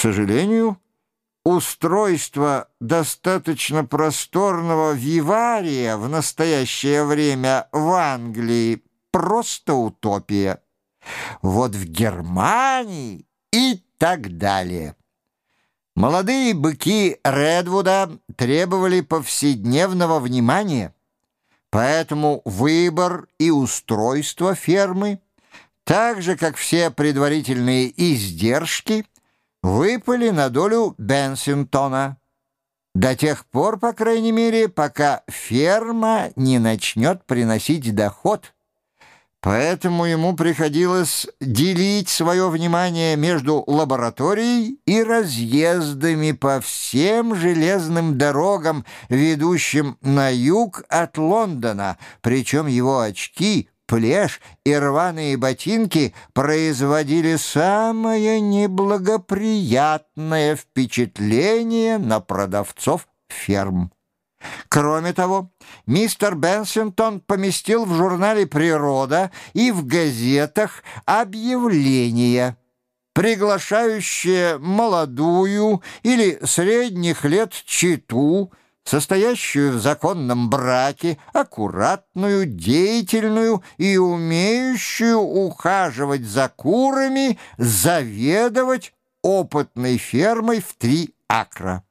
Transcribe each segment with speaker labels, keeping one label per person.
Speaker 1: сожалению, устройство достаточно просторного вивария в настоящее время в Англии просто утопия. Вот в Германии и так далее. Молодые быки Редвуда требовали повседневного внимания, поэтому выбор и устройство фермы, так же, как все предварительные издержки, выпали на долю Бенсингтона. До тех пор, по крайней мере, пока ферма не начнет приносить доход – Поэтому ему приходилось делить свое внимание между лабораторией и разъездами по всем железным дорогам, ведущим на юг от Лондона, причем его очки, плешь и рваные ботинки производили самое неблагоприятное впечатление на продавцов ферм. Кроме того, мистер Бенсингтон поместил в журнале «Природа» и в газетах объявления, приглашающие молодую или средних лет читу, состоящую в законном браке, аккуратную, деятельную и умеющую ухаживать за курами, заведовать опытной фермой в три акра.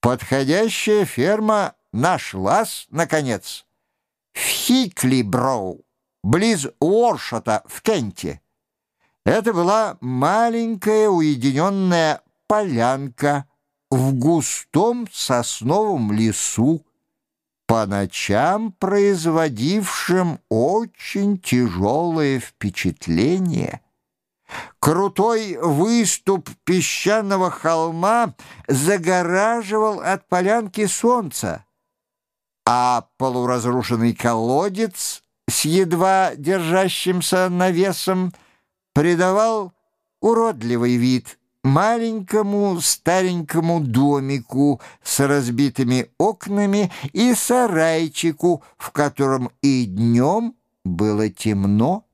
Speaker 1: Подходящая ферма нашлась, наконец, в Хиклиброу, близ Уоршота в Кенте. Это была маленькая уединенная полянка в густом сосновом лесу, по ночам производившим очень тяжелое впечатление — Крутой выступ песчаного холма загораживал от полянки солнца, а полуразрушенный колодец с едва держащимся навесом придавал уродливый вид маленькому старенькому домику с разбитыми окнами и сарайчику, в котором и днем было темно.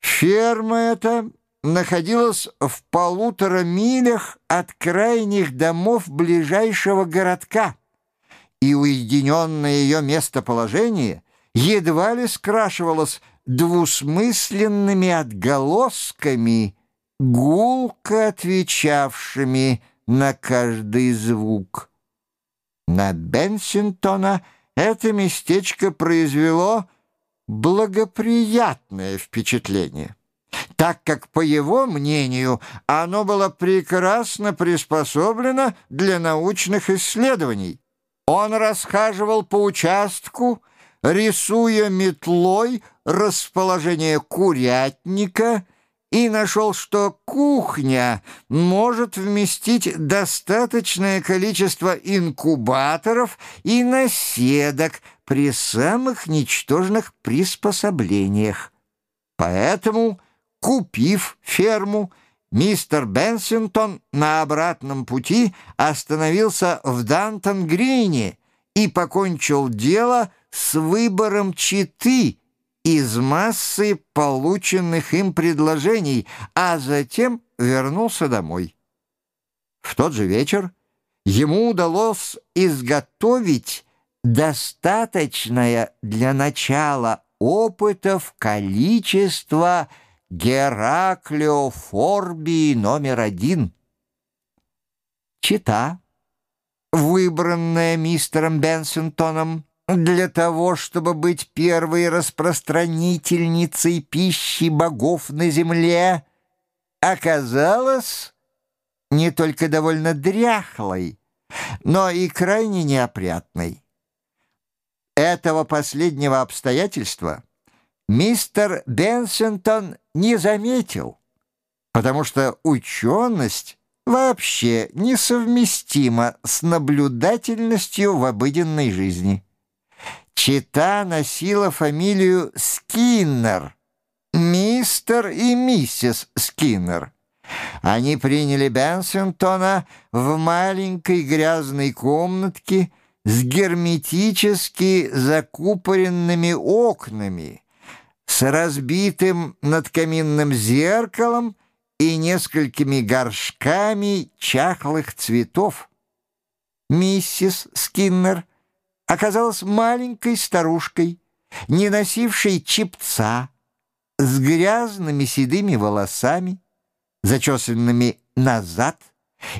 Speaker 1: Ферма эта находилась в полутора милях от крайних домов ближайшего городка, и уединенное ее местоположение едва ли скрашивалось двусмысленными отголосками, гулко отвечавшими на каждый звук. На Бенсингтона это местечко произвело благоприятное впечатление, так как, по его мнению, оно было прекрасно приспособлено для научных исследований. Он расхаживал по участку, рисуя метлой расположение курятника и нашел, что кухня может вместить достаточное количество инкубаторов и наседок, при самых ничтожных приспособлениях. Поэтому, купив ферму, мистер Бенсингтон на обратном пути остановился в Дантон-Грине и покончил дело с выбором читы из массы полученных им предложений, а затем вернулся домой. В тот же вечер ему удалось изготовить достаточное для начала опытов количество Гераклеофорбии номер один. Чита, выбранная мистером Бенсингтоном для того, чтобы быть первой распространительницей пищи богов на земле, оказалась не только довольно дряхлой, но и крайне неопрятной. Этого последнего обстоятельства мистер Бенсингтон не заметил, потому что ученость вообще несовместима с наблюдательностью в обыденной жизни. Чита носила фамилию Скиннер, мистер и миссис Скиннер. Они приняли Бенсингтона в маленькой грязной комнатке, с герметически закупоренными окнами, с разбитым над каминным зеркалом и несколькими горшками чахлых цветов. Миссис Скиннер оказалась маленькой старушкой, не носившей чепца, с грязными седыми волосами, зачесанными назад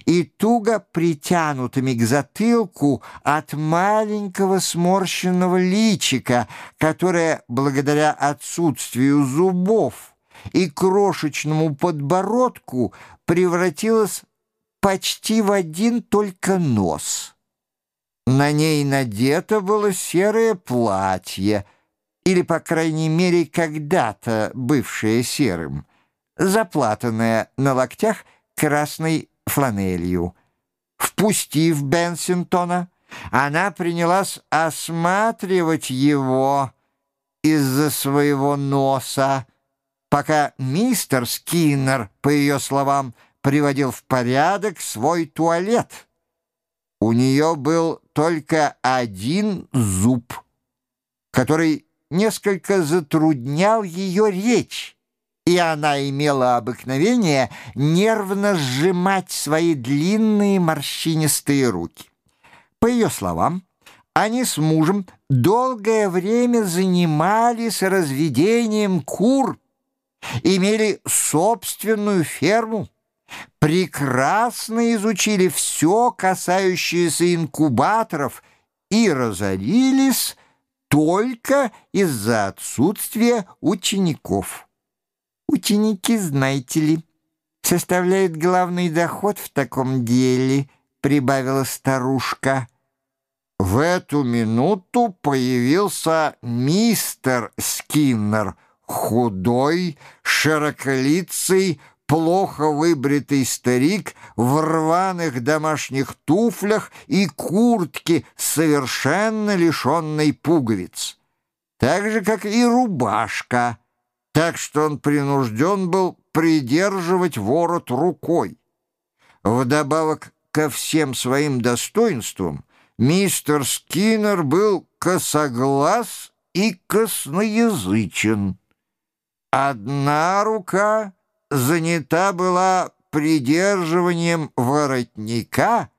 Speaker 1: и туго притянутыми к затылку от маленького сморщенного личика, которое, благодаря отсутствию зубов и крошечному подбородку, превратилось почти в один только нос. На ней надето было серое платье, или, по крайней мере, когда-то бывшее серым, заплатанное на локтях красной фланелью. Впустив Бенсингтона, она принялась осматривать его из-за своего носа, пока мистер Скиннер, по ее словам, приводил в порядок свой туалет. У нее был только один зуб, который несколько затруднял ее речь, и она имела обыкновение нервно сжимать свои длинные морщинистые руки. По ее словам, они с мужем долгое время занимались разведением кур, имели собственную ферму, прекрасно изучили все, касающееся инкубаторов, и разорились только из-за отсутствия учеников. Ученики, знаете ли, составляют главный доход в таком деле, прибавила старушка. В эту минуту появился мистер Скиннер, худой, широколицый, плохо выбритый старик в рваных домашних туфлях и куртке, совершенно лишенной пуговиц, так же, как и рубашка, так что он принужден был придерживать ворот рукой. Вдобавок ко всем своим достоинствам, мистер Скиннер был косоглаз и косноязычен. Одна рука занята была придерживанием воротника,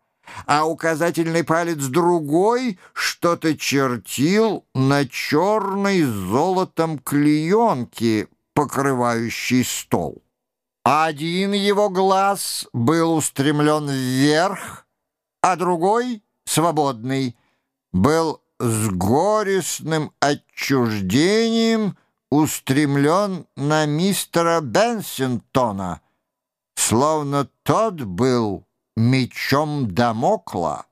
Speaker 1: а указательный палец другой что-то чертил на черной золотом клеенке, покрывающей стол. Один его глаз был устремлен вверх, а другой, свободный, был с горестным отчуждением устремлен на мистера Бенсингтона, словно тот был мечом Дамокла.